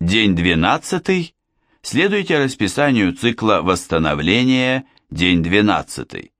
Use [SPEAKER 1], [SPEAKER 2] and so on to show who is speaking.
[SPEAKER 1] День 12. Следуйте расписанию цикла восстановления, день 12.